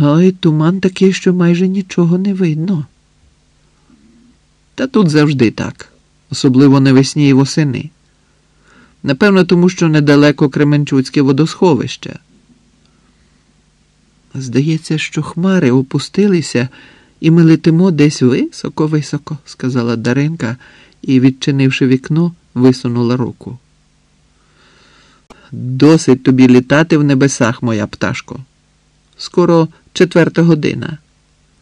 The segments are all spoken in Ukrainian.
Ой, туман такий, що майже нічого не видно. Та тут завжди так, особливо навесні і восени. Напевно, тому що недалеко Кременчуцьке водосховище. Здається, що хмари опустилися, і ми летимо десь високо-високо, сказала Даринка і, відчинивши вікно, висунула руку. Досить тобі літати в небесах, моя пташко. Скоро четверта година.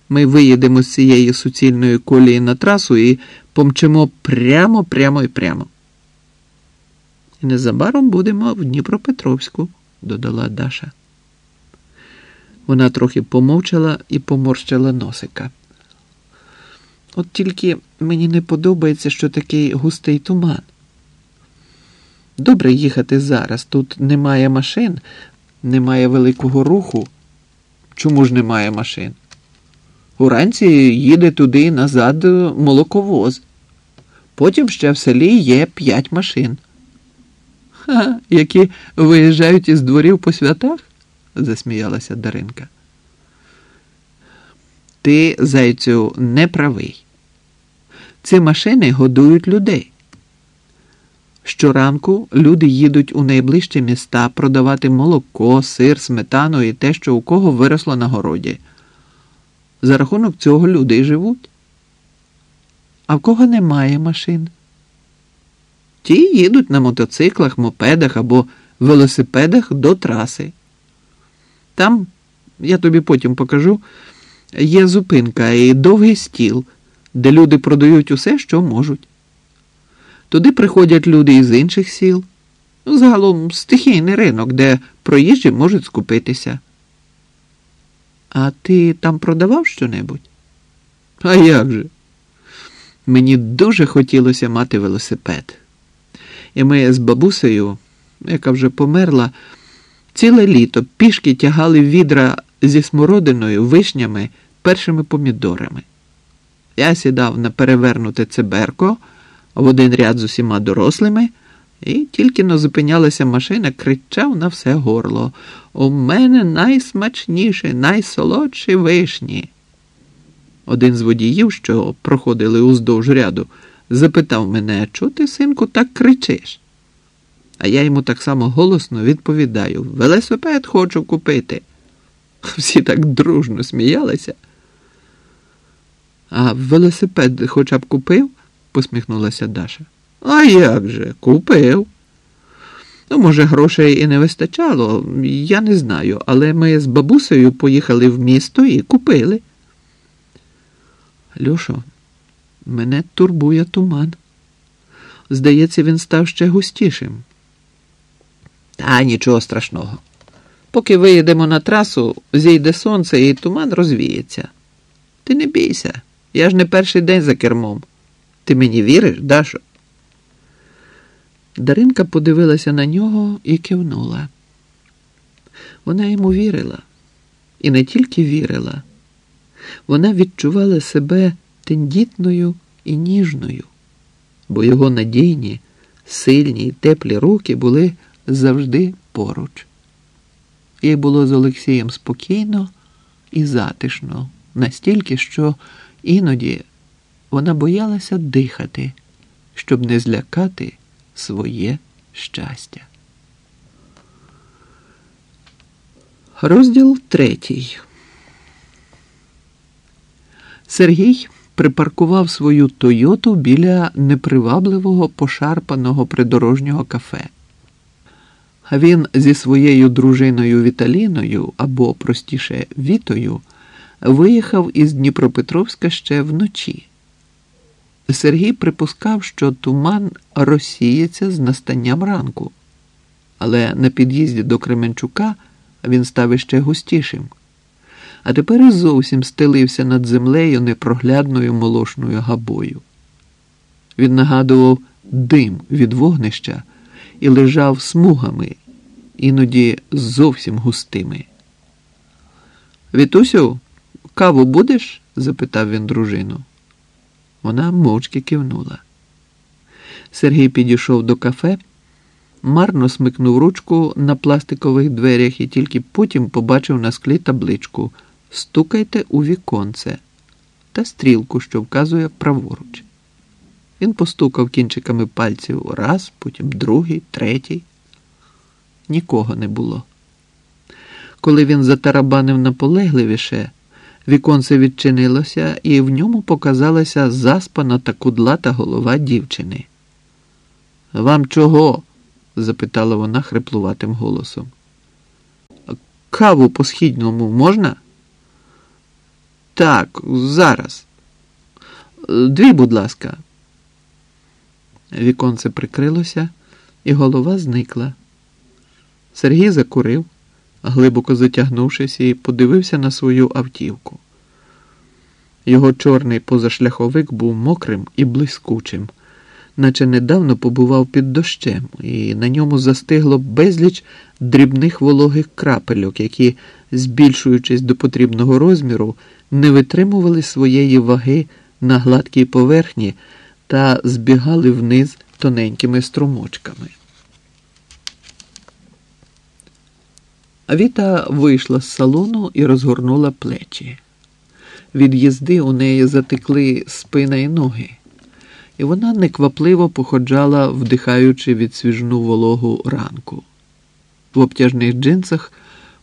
Ми виїдемо з цієї суцільної колії на трасу і помчимо прямо, прямо і прямо. І незабаром будемо в Дніпропетровську, додала Даша. Вона трохи помовчала і поморщила носика. От тільки мені не подобається, що такий густий туман. Добре їхати зараз. Тут немає машин, немає великого руху. Чому ж немає машин? Уранці їде туди і назад молоковоз. Потім ще в селі є п'ять машин. Ха, які виїжджають із дворів по святах? засміялася Даринка. Ти, зайцю, не правий. Ці машини годують людей. Щоранку люди їдуть у найближчі міста продавати молоко, сир, сметану і те, що у кого виросло на городі. За рахунок цього люди й живуть. А в кого немає машин? Ті їдуть на мотоциклах, мопедах або велосипедах до траси. Там, я тобі потім покажу, є зупинка і довгий стіл, де люди продають усе, що можуть. Туди приходять люди із інших сіл. Загалом стихійний ринок, де проїжджі можуть скупитися. А ти там продавав щонебудь? А як же? Мені дуже хотілося мати велосипед. І ми з бабусею, яка вже померла, ціле літо пішки тягали відра зі смородиною, вишнями, першими помідорами. Я сідав на перевернуте циберко в один ряд з усіма дорослими, і тільки но зупинялася машина, кричав на все горло. У мене найсмачніші, найсолодші вишні. Один з водіїв, що проходили уздовж ряду, запитав мене, чого ти, синку, так кричиш? А я йому так само голосно відповідаю: велосипед хочу купити. Всі так дружно сміялися. А велосипед хоча б купив? Посміхнулася Даша. А як же, купив. Ну, може, грошей і не вистачало, я не знаю, але ми з бабусею поїхали в місто і купили. Льошо, мене турбує туман. Здається, він став ще густішим. Та нічого страшного. Поки виїдемо на трасу, зійде сонце і туман розвіється. Ти не бійся, я ж не перший день за кермом. Ти мені віриш, Дашо? Даринка подивилася на нього і кивнула. Вона йому вірила, і не тільки вірила, вона відчувала себе тендітною і ніжною, бо його надійні, сильні й теплі руки були завжди поруч. Їй було з Олексієм спокійно і затишно, настільки, що іноді вона боялася дихати, щоб не злякати своє щастя. Розділ третій. Сергій припаркував свою Тойоту біля непривабливого пошарпаного придорожнього кафе. Він зі своєю дружиною Віталіною або, простіше, Вітою, виїхав із Дніпропетровська ще вночі. Сергій припускав, що туман розсіється з настанням ранку, але на під'їзді до Кременчука він став іще густішим, а тепер і зовсім стелився над землею непроглядною молошною габою. Він нагадував дим від вогнища і лежав смугами, іноді зовсім густими. Вітусю, каву будеш? запитав він дружину. Вона мовчки кивнула. Сергій підійшов до кафе, марно смикнув ручку на пластикових дверях і тільки потім побачив на склі табличку стукайте у віконце та стрілку, що вказує праворуч. Він постукав кінчиками пальців раз, потім другий, третій. Нікого не було. Коли він затарабанив наполегливіше, віконце відчинилося, і в ньому показалася заспана та кудлата голова дівчини. Вам чого? запитала вона хриплуватим голосом. Каву по східному можна? Так, зараз. Дві, будь ласка. Віконце прикрилося, і голова зникла. Сергій закурив, глибоко затягнувшись, і подивився на свою автівку. Його чорний позашляховик був мокрим і блискучим, наче недавно побував під дощем, і на ньому застигло безліч дрібних вологих крапельок, які, збільшуючись до потрібного розміру, не витримували своєї ваги на гладкій поверхні та збігали вниз тоненькими струмочками. Віта вийшла з салону і розгорнула плечі. Від їзди у неї затекли спина і ноги, і вона неквапливо походжала, вдихаючи від свіжну вологу ранку. В обтяжних джинсах,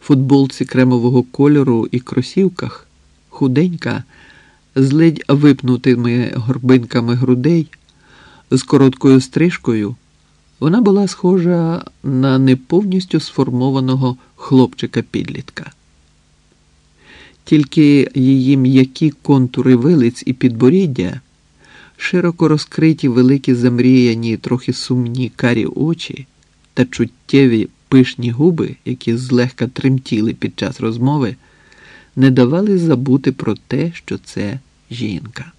футболці кремового кольору і кросівках худенька, з ледь випнутими горбинками грудей, з короткою стрижкою, вона була схожа на неповністю сформованого хлопчика-підлітка. Тільки її м'які контури вилиць і підборіддя, широко розкриті великі замріяні, трохи сумні карі очі та чуттєві пишні губи, які злегка тремтіли під час розмови, не давали забути про те, що це жінка.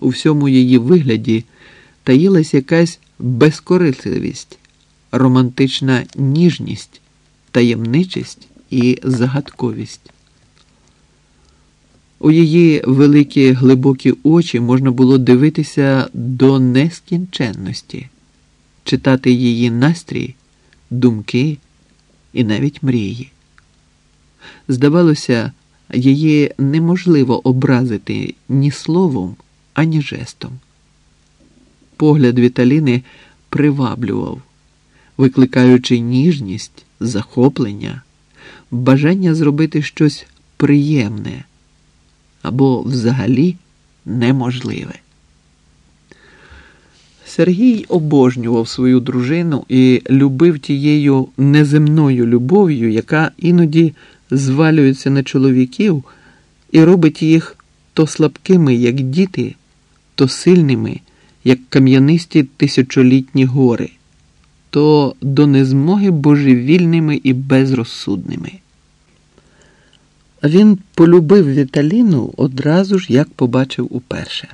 У всьому її вигляді таїлась якась безкорисливість, романтична ніжність, таємничість і загадковість. У її великі глибокі очі можна було дивитися до нескінченності, читати її настрій, думки і навіть мрії. Здавалося, її неможливо образити ні словом, ані жестом. Погляд Віталіни приваблював, викликаючи ніжність, захоплення, бажання зробити щось приємне або взагалі неможливе. Сергій обожнював свою дружину і любив тією неземною любов'ю, яка іноді звалюється на чоловіків і робить їх то слабкими, як діти, то сильними, як кам'янисті тисячолітні гори, то до незмоги божевільними і безрозсудними. Він полюбив Віталіну одразу ж, як побачив уперше.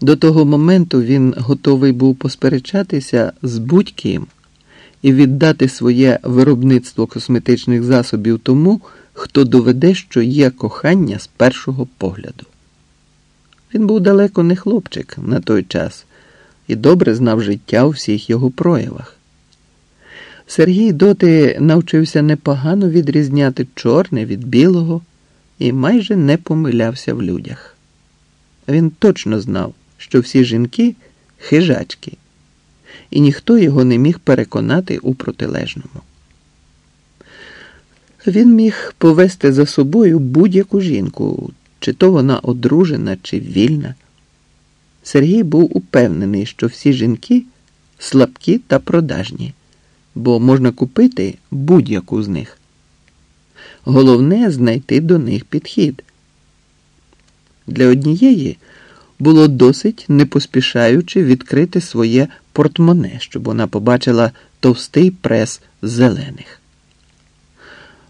До того моменту він готовий був посперечатися з будь-ким і віддати своє виробництво косметичних засобів тому, хто доведе, що є кохання з першого погляду. Він був далеко не хлопчик на той час і добре знав життя у всіх його проявах. Сергій доти навчився непогано відрізняти чорне від білого і майже не помилявся в людях. Він точно знав, що всі жінки хижачки, і ніхто його не міг переконати у протилежному. Він міг повести за собою будь-яку жінку, чи то вона одружена, чи вільна. Сергій був упевнений, що всі жінки слабкі та продажні бо можна купити будь-яку з них. Головне знайти до них підхід. Для однієї було досить не поспішаючи відкрити своє портмоне, щоб вона побачила товстий прес зелених.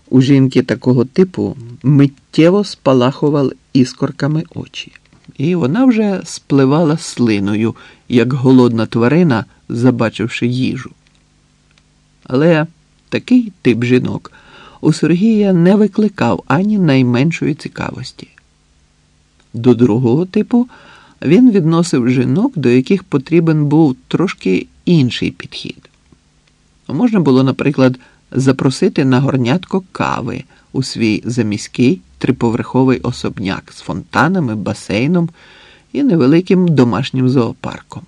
У жінки такого типу миттєво спалахували іскорками очі, і вона вже спливала слиною, як голодна тварина, забачивши їжу. Але такий тип жінок у Сергія не викликав ані найменшої цікавості. До другого типу він відносив жінок, до яких потрібен був трошки інший підхід. Можна було, наприклад, запросити на горнятко кави у свій заміський триповерховий особняк з фонтанами, басейном і невеликим домашнім зоопарком.